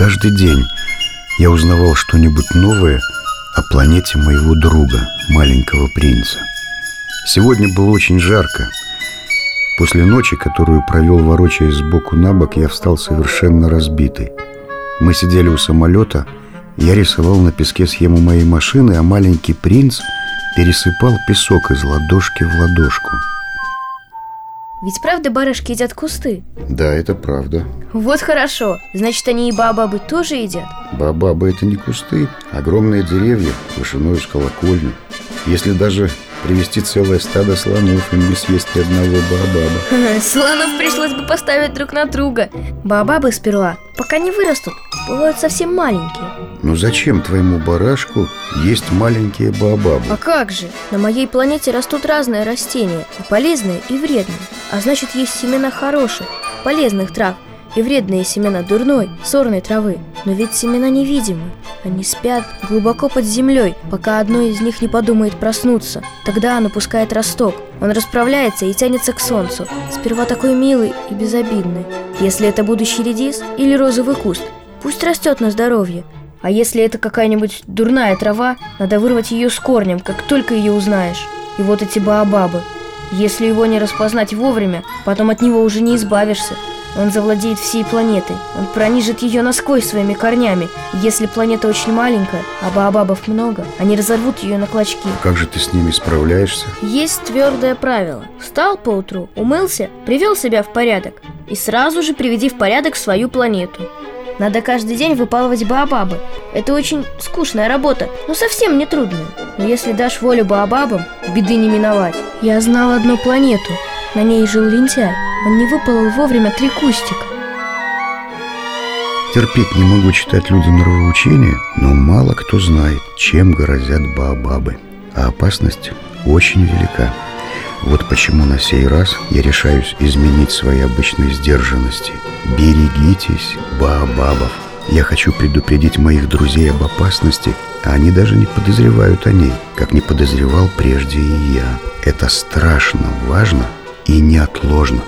Каждый день я узнавал что-нибудь новое о планете моего друга, маленького принца. Сегодня было очень жарко. После ночи, которую провел, ворочаясь сбоку на бок, я встал совершенно разбитый. Мы сидели у самолета, я рисовал на песке схему моей машины, а маленький принц пересыпал песок из ладошки в ладошку. Ведь правда барышки едят кусты? Да, это правда. Вот хорошо. Значит, они и баобабы тоже едят? Баобабы – это не кусты, огромные деревья, вышиной с колокольню. Если даже привести целое стадо слонов, им не съесть одного баобаба. Слонов пришлось бы поставить друг на друга. Баобабы сперва, пока не вырастут, бывают совсем маленькие. Ну зачем твоему барашку есть маленькие баобабы? А как же? На моей планете растут разные растения, и полезные, и вредные. А значит, есть семена хороших, полезных трав – и вредные семена дурной, сорной травы. Но ведь семена невидимы. Они спят глубоко под землей, пока одно из них не подумает проснуться. Тогда оно пускает росток. Он расправляется и тянется к солнцу. Сперва такой милый и безобидный. Если это будущий редис или розовый куст, пусть растет на здоровье. А если это какая-нибудь дурная трава, надо вырвать ее с корнем, как только ее узнаешь. И вот эти баобабы. Если его не распознать вовремя, потом от него уже не избавишься. Он завладеет всей планетой. Он пронижит ее насквозь своими корнями. Если планета очень маленькая, а баобабов много, они разорвут ее на клочки. Как же ты с ними справляешься? Есть твердое правило. Встал поутру, умылся, привел себя в порядок. И сразу же приведи в порядок свою планету. Надо каждый день выпалывать баобабы. Это очень скучная работа, но совсем не трудная. Но если дашь волю баобабам, беды не миновать. Я знал одну планету. На ней жил лентяй. Он не выпалол вовремя три кустика. Терпеть не могу читать людям нравоучения, но мало кто знает, чем грозят баобабы. А опасность очень велика. Вот почему на сей раз я решаюсь изменить свои обычные сдержанности. Берегитесь баобабов. Я хочу предупредить моих друзей об опасности, а они даже не подозревают о ней, как не подозревал прежде и я. Это страшно важно и неотложно.